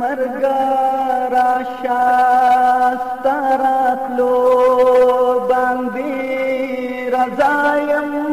Mărgăra așa starat lo bandira zayam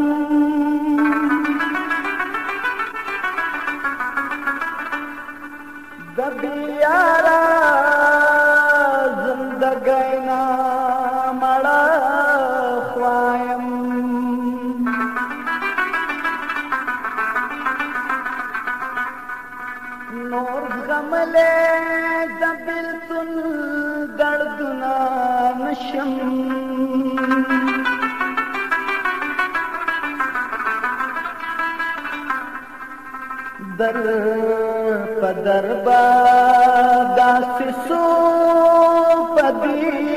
پدر با داس سو पदी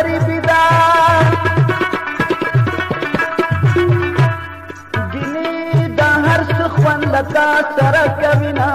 غریبی دا گینی دا هر څه خوند لکه سره کوي نه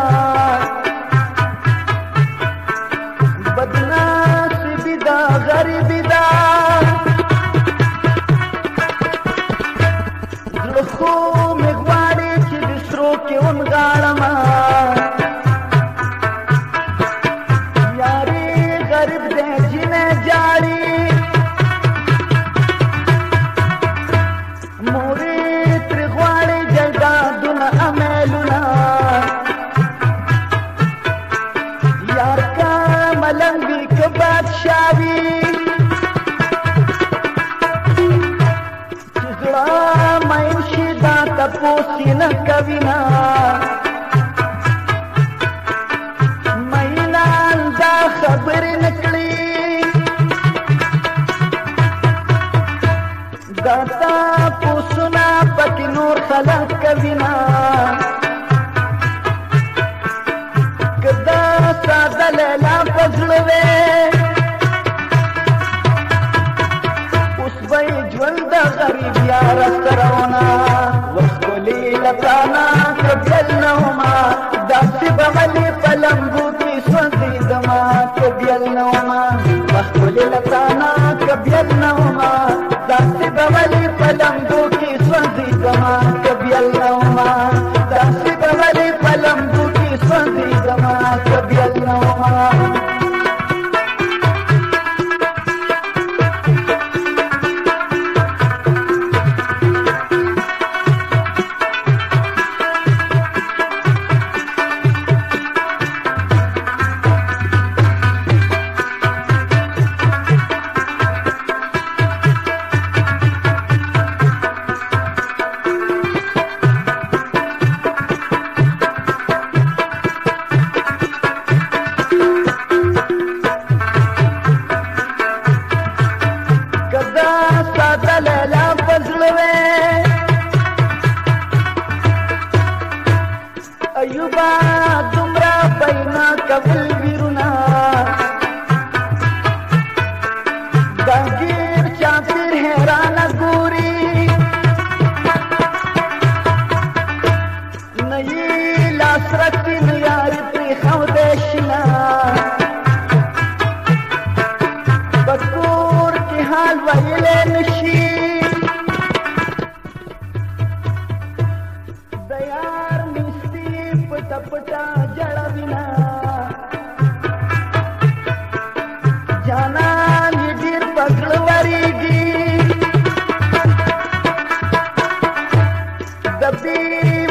غملی پلنگو کی سوزی زما کبیل نوما مخبولی لطانا کبیل نوما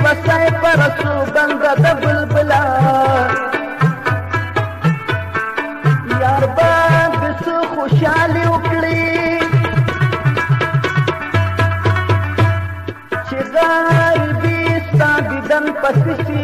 وسای پر سو بنده د بلبلا یار باندې سو خوشالي وکړي چې غریبي ستا دیدن پسې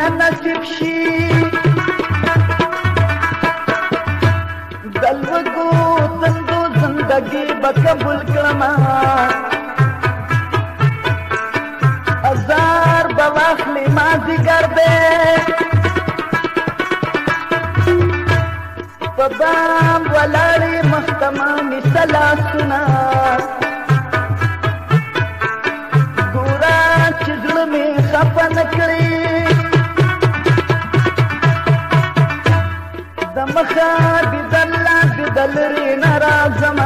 نه نصیب شي دلوګو دندو زندگی به قبول کړما ازار به واخلې ما ذکر به په بام ولاړې مختمه مثلا سنا ಮಕ ದಿದಲ್ಲ ದಿದಲ್ರಿ ನರ ಜಮ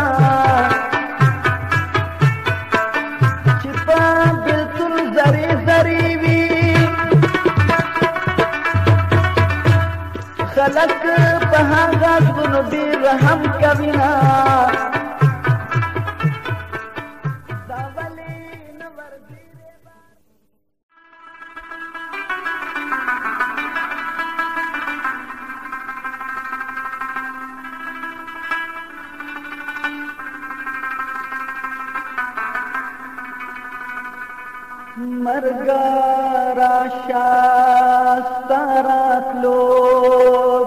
سرگار شاست رات لو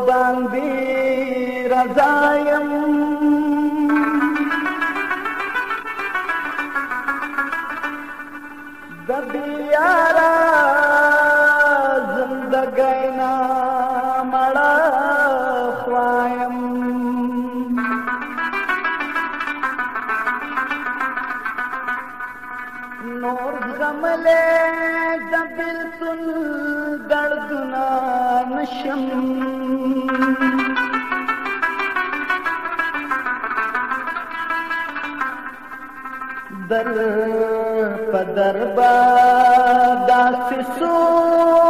باندی رضایم ملے دبل تن درد نشم در پدر با داس سو